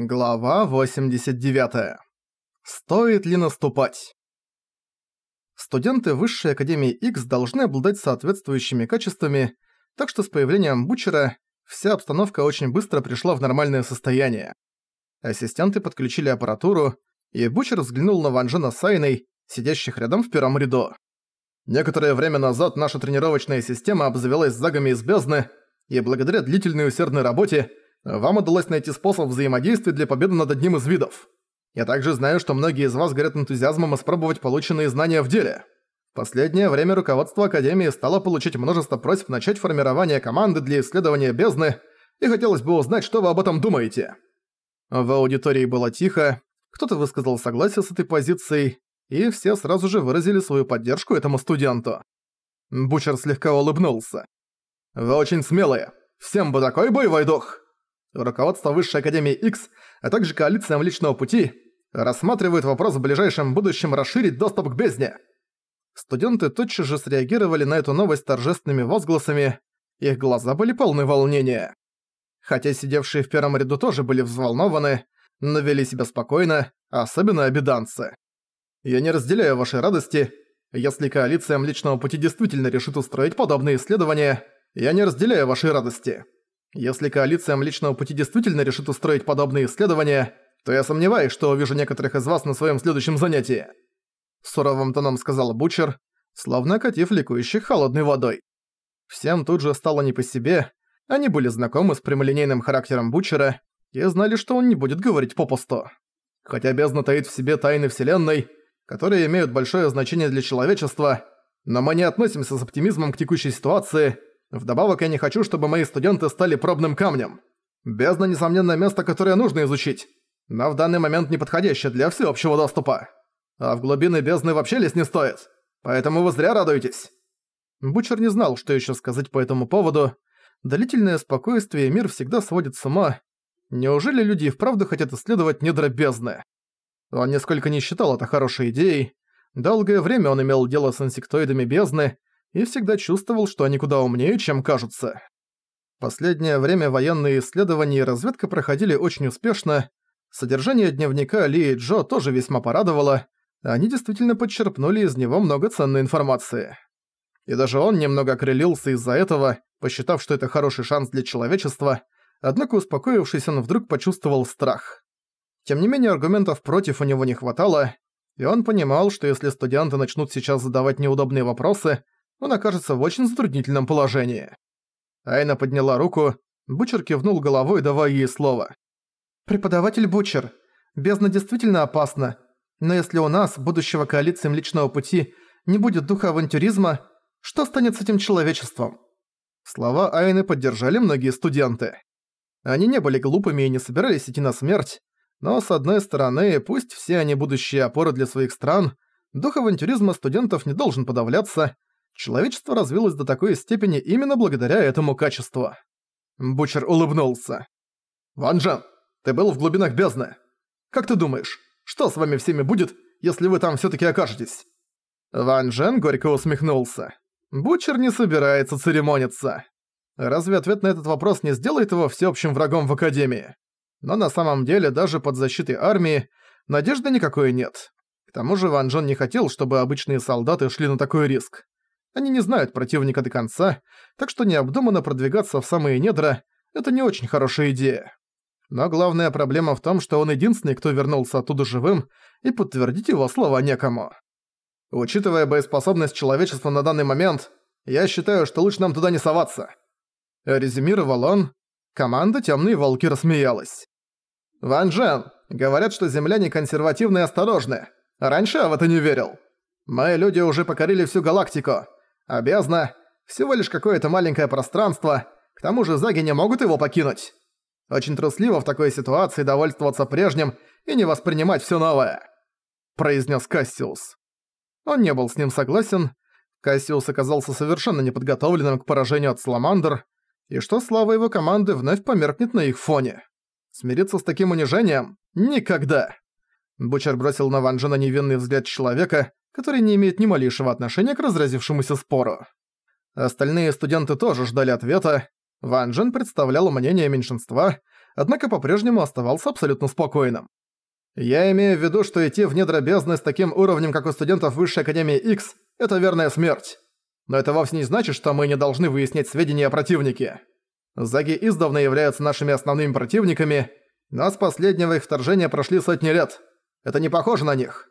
Глава 89. Стоит ли наступать? Студенты Высшей Академии X должны обладать соответствующими качествами, так что с появлением Бучера вся обстановка очень быстро пришла в нормальное состояние. Ассистенты подключили аппаратуру, и Бучер взглянул на Ванжена с Айной, сидящих рядом в первом ряду. Некоторое время назад наша тренировочная система обзавелась загами из бездны, и благодаря длительной усердной работе вам удалось найти способ взаимодействия для победы над одним из видов. Я также знаю, что многие из вас горят энтузиазмом испробовать полученные знания в деле. В последнее время руководство Академии стало получить множество просьб начать формирование команды для исследования бездны, и хотелось бы узнать, что вы об этом думаете. В аудитории было тихо, кто-то высказал согласие с этой позицией, и все сразу же выразили свою поддержку этому студенту. Бучер слегка улыбнулся. «Вы очень смелые. Всем бы такой боевой дух!» Руководство Высшей Академии X, а также коалиция Млечного Пути рассматривают вопрос в ближайшем будущем расширить доступ к бездне. Студенты тотчас же среагировали на эту новость торжественными возгласами, их глаза были полны волнения. Хотя сидевшие в первом ряду тоже были взволнованы, но вели себя спокойно, особенно обиданцы. Я не разделяю вашей радости. Если коалиция Млечного Пути действительно решит устроить подобные исследования, я не разделяю вашей радости. Если коалиция Млечного Пути действительно решит устроить подобные исследования, то я сомневаюсь, что увижу некоторых из вас на своем следующем занятии. Суровым тоном сказал Бучер, словно окатив ликующих холодной водой. Всем тут же стало не по себе, они были знакомы с прямолинейным характером Бучера и знали, что он не будет говорить попусту. Хотя бездна таит в себе тайны Вселенной, которые имеют большое значение для человечества, но мы не относимся с оптимизмом к текущей ситуации – Вдобавок я не хочу, чтобы мои студенты стали пробным камнем. Бездна, несомненно, место, которое нужно изучить, но в данный момент неподходящее для всеобщего доступа. А в глубины бездны вообще лезть не стоит. Поэтому вы зря радуетесь». Бучер не знал, что еще сказать по этому поводу. Длительное спокойствие и мир всегда сводит с ума. Неужели люди и вправду хотят исследовать недра бездны? Он нисколько не считал это хорошей идеей. Долгое время он имел дело с инсектоидами бездны, и всегда чувствовал, что они куда умнее, чем кажутся. Последнее время военные исследования и разведка проходили очень успешно, содержание дневника Ли и Джо тоже весьма порадовало, они действительно подчерпнули из него много ценной информации. И даже он немного окрылился из-за этого, посчитав, что это хороший шанс для человечества, однако успокоившись, он вдруг почувствовал страх. Тем не менее, аргументов против у него не хватало, и он понимал, что если студенты начнут сейчас задавать неудобные вопросы, он окажется в очень затруднительном положении. Айна подняла руку, Бучер кивнул головой, давая ей слово. «Преподаватель Бучер, бездна действительно опасна, но если у нас, будущего коалиции Млечного Пути, не будет духа авантюризма, что станет с этим человечеством?» Слова Айны поддержали многие студенты. Они не были глупыми и не собирались идти на смерть, но с одной стороны, пусть все они будущие опоры для своих стран, дух авантюризма студентов не должен подавляться, Человечество развилось до такой степени именно благодаря этому качеству. Бучер улыбнулся. «Ван Джен, ты был в глубинах бездны. Как ты думаешь, что с вами всеми будет, если вы там всё-таки окажетесь?» Ван Джен горько усмехнулся. Бучер не собирается церемониться. Разве ответ на этот вопрос не сделает его всеобщим врагом в Академии? Но на самом деле даже под защитой армии надежды никакой нет. К тому же Ван Джен не хотел, чтобы обычные солдаты шли на такой риск. Они не знают противника до конца, так что необдуманно продвигаться в самые недра – это не очень хорошая идея. Но главная проблема в том, что он единственный, кто вернулся оттуда живым, и подтвердить его слова некому. Учитывая боеспособность человечества на данный момент, я считаю, что лучше нам туда не соваться. Резюмировал он. Команда «Тёмные волки» рассмеялась. «Ван Джен, говорят, что земляне консервативны и осторожны. Раньше я в это не верил. Мои люди уже покорили всю галактику. А бездна – всего лишь какое-то маленькое пространство, к тому же заги не могут его покинуть. Очень трусливо в такой ситуации довольствоваться прежним и не воспринимать все новое», – произнес Кассиус. Он не был с ним согласен. Кассиус оказался совершенно неподготовленным к поражению от Саламандр, и что слава его команды вновь померкнет на их фоне. Смириться с таким унижением? Никогда! Бучер бросил на Ванжена невинный взгляд человека, который не имеет ни малейшего отношения к разразившемуся спору. Остальные студенты тоже ждали ответа. Ван Джен представлял мнение меньшинства, однако по-прежнему оставался абсолютно спокойным. Я имею в виду, что идти в недра бездны с таким уровнем, как у студентов Высшей Академии X, это верная смерть. Но это вовсе не значит, что мы не должны выяснять сведения о противнике. Заги издавна являются нашими основными противниками, но с последнего их вторжения прошли сотни лет. Это не похоже на них.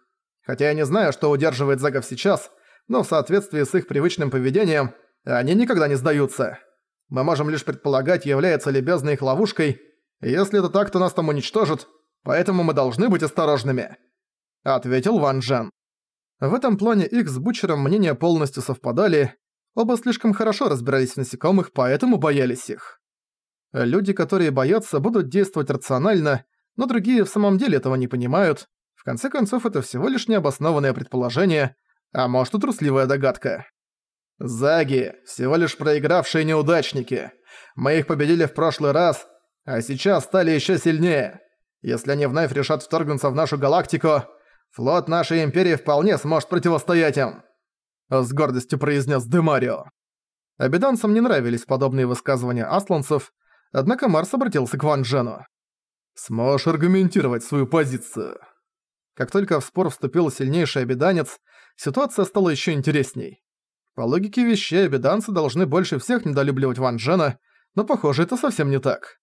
Хотя я не знаю, что удерживает Загов сейчас, но в соответствии с их привычным поведением, они никогда не сдаются. Мы можем лишь предполагать, является ли бездна их ловушкой, если это так, то нас там уничтожат, поэтому мы должны быть осторожными», — ответил Ван Джен. В этом плане их с Бучером мнения полностью совпадали, оба слишком хорошо разбирались в насекомых, поэтому боялись их. Люди, которые боятся, будут действовать рационально, но другие в самом деле этого не понимают. В конце концов, это всего лишь необоснованное предположение, а может и трусливая догадка. Заги – всего лишь проигравшие неудачники. Мы их победили в прошлый раз, а сейчас стали еще сильнее. Если они вновь решат вторгнуться в нашу галактику, флот нашей Империи вполне сможет противостоять им. С гордостью произнес Демарио. Обиданцам не нравились подобные высказывания асланцев, однако Марс обратился к Ван Джену. «Сможешь аргументировать свою позицию?» Как только в спор вступил сильнейший обиданец, ситуация стала еще интересней. По логике вещей, обиданцы должны больше всех недолюбливать Ван Джена, но похоже, это совсем не так.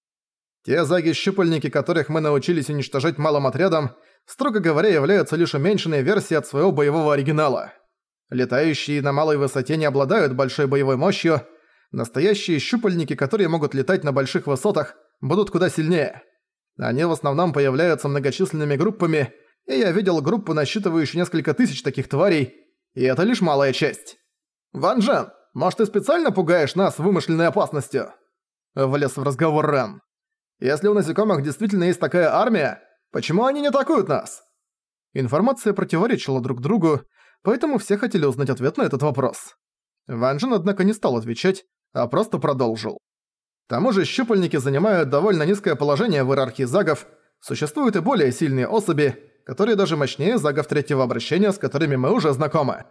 Те заги-щупальники, которых мы научились уничтожать малым отрядом, строго говоря, являются лишь уменьшенной версией от своего боевого оригинала. Летающие на малой высоте не обладают большой боевой мощью, настоящие щупальники, которые могут летать на больших высотах, будут куда сильнее. Они в основном появляются многочисленными группами, и я видел группу, насчитывающую несколько тысяч таких тварей, и это лишь малая часть. «Ван Джен, может ты специально пугаешь нас вымышленной опасностью?» Влез в разговор Рен. «Если у насекомых действительно есть такая армия, почему они не атакуют нас?» Информация противоречила друг другу, поэтому все хотели узнать ответ на этот вопрос. Ван Джен, однако, не стал отвечать, а просто продолжил. К тому же щупальники занимают довольно низкое положение в иерархии загов, существуют и более сильные особи, которые даже мощнее загов третьего обращения, с которыми мы уже знакомы.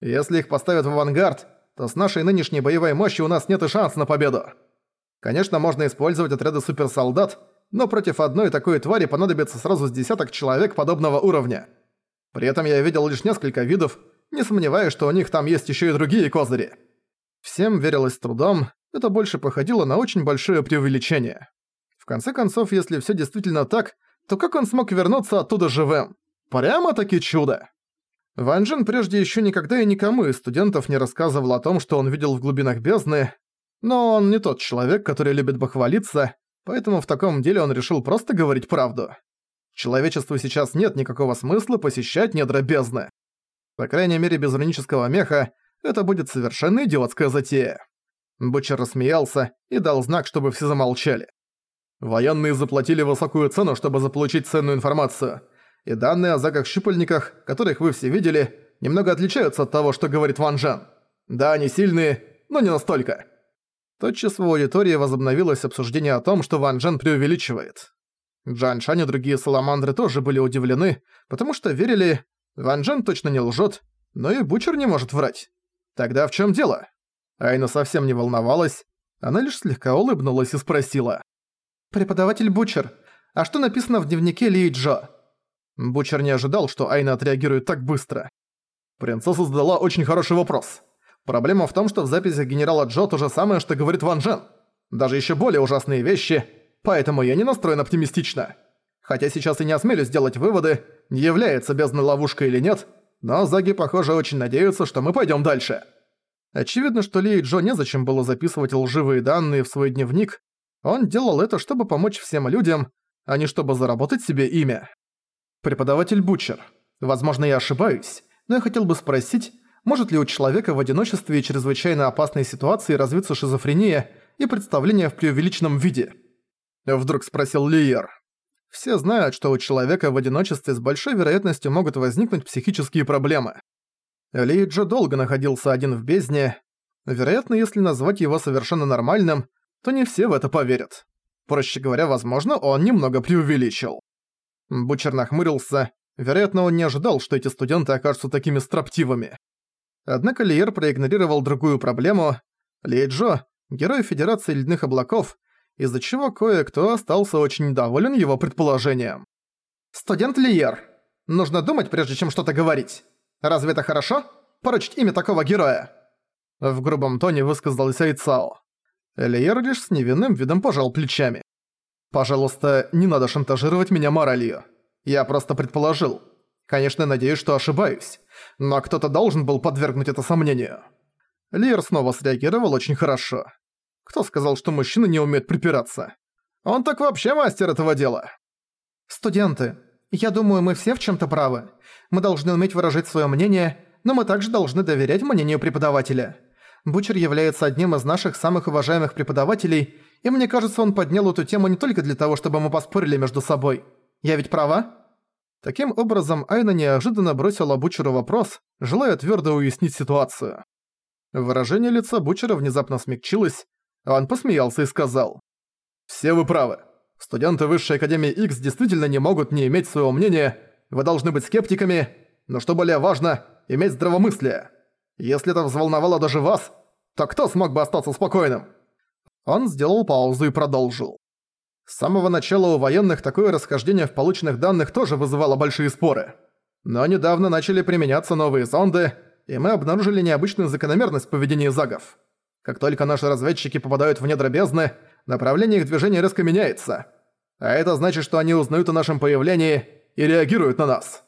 Если их поставят в авангард, то с нашей нынешней боевой мощью у нас нет и шанса на победу. Конечно, можно использовать отряды суперсолдат, но против одной такой твари понадобится сразу с десяток человек подобного уровня. При этом я видел лишь несколько видов, не сомневаюсь, что у них там есть еще и другие козыри. Всем верилось трудом, это больше походило на очень большое преувеличение. В конце концов, если все действительно так, то как он смог вернуться оттуда живым? Прямо-таки чудо! Ван Джен прежде еще никогда и никому из студентов не рассказывал о том, что он видел в глубинах бездны, но он не тот человек, который любит похвалиться, поэтому в таком деле он решил просто говорить правду. Человечеству сейчас нет никакого смысла посещать недра бездны. По крайней мере, без рунического меха это будет совершенно идиотская затея. Бучер рассмеялся и дал знак, чтобы все замолчали. Военные заплатили высокую цену, чтобы заполучить ценную информацию – и данные о загах-щупальниках, которых вы все видели, немного отличаются от того, что говорит Ван Жан. Да, они сильные, но не настолько. Тотчас в аудитории возобновилось обсуждение о том, что Ван Джен преувеличивает. Джан Шань и другие саламандры тоже были удивлены, потому что верили, Ван Джен точно не лжет, но и Бучер не может врать. Тогда в чем дело? Айна совсем не волновалась, она лишь слегка улыбнулась и спросила. «Преподаватель Бучер, а что написано в дневнике Ли Джо?» Бучер не ожидал, что Айна отреагирует так быстро. Принцесса задала очень хороший вопрос. Проблема в том, что в записях генерала Джо то же самое, что говорит Ван Джен. Даже еще более ужасные вещи, поэтому я не настроен оптимистично. Хотя сейчас и не осмелюсь сделать выводы, является бездной ловушкой или нет, но Заги, похоже, очень надеются, что мы пойдем дальше. Очевидно, что Ли и Джо незачем было записывать лживые данные в свой дневник, он делал это, чтобы помочь всем людям, а не чтобы заработать себе имя. Преподаватель Бучер. Возможно, я ошибаюсь, но я хотел бы спросить, может ли у человека в одиночестве и чрезвычайно опасной ситуации развиться шизофрения и представление в преувеличенном виде? Вдруг спросил Лиер. Все знают, что у человека в одиночестве с большой вероятностью могут возникнуть психические проблемы. Ли Джо долго находился один в бездне. Вероятно, если назвать его совершенно нормальным, то не все в это поверят. Проще говоря, возможно, он немного преувеличил. Бучер нахмурился. Вероятно, он не ожидал, что эти студенты окажутся такими строптивыми. Однако Лиер проигнорировал другую проблему. Ли Джо, герой Федерации Ледяных Облаков, из-за чего кое-кто остался очень доволен его предположением. «Студент Лиер, нужно думать, прежде чем что-то говорить. Разве это хорошо? Поручить имя такого героя?» В грубом тоне высказался Айцао. Лиер лишь с невинным видом пожал плечами. «Пожалуйста, не надо шантажировать меня моралью. Я просто предположил. Конечно, надеюсь, что ошибаюсь. Но кто-то должен был подвергнуть это сомнению». Лиер снова среагировал очень хорошо. Кто сказал, что мужчины не умеют припираться? Он так вообще мастер этого дела. «Студенты, я думаю, мы все в чем-то правы. Мы должны уметь выражать свое мнение, но мы также должны доверять мнению преподавателя. Бучер является одним из наших самых уважаемых преподавателей, и мне кажется, он поднял эту тему не только для того, чтобы мы поспорили между собой. Я ведь права?» Таким образом, Айна неожиданно бросила Бучеру вопрос, желая твердо уяснить ситуацию. Выражение лица Бучера внезапно смягчилось, а он посмеялся и сказал. «Все вы правы. Студенты Высшей Академии X действительно не могут не иметь своего мнения, вы должны быть скептиками, но что более важно, иметь здравомыслие. Если это взволновало даже вас, то кто смог бы остаться спокойным?» Он сделал паузу и продолжил. С самого начала у военных такое расхождение в полученных данных тоже вызывало большие споры. Но недавно начали применяться новые зонды, и мы обнаружили необычную закономерность в поведении загов. Как только наши разведчики попадают в недра бездны, направление их движения резко меняется. А это значит, что они узнают о нашем появлении и реагируют на нас.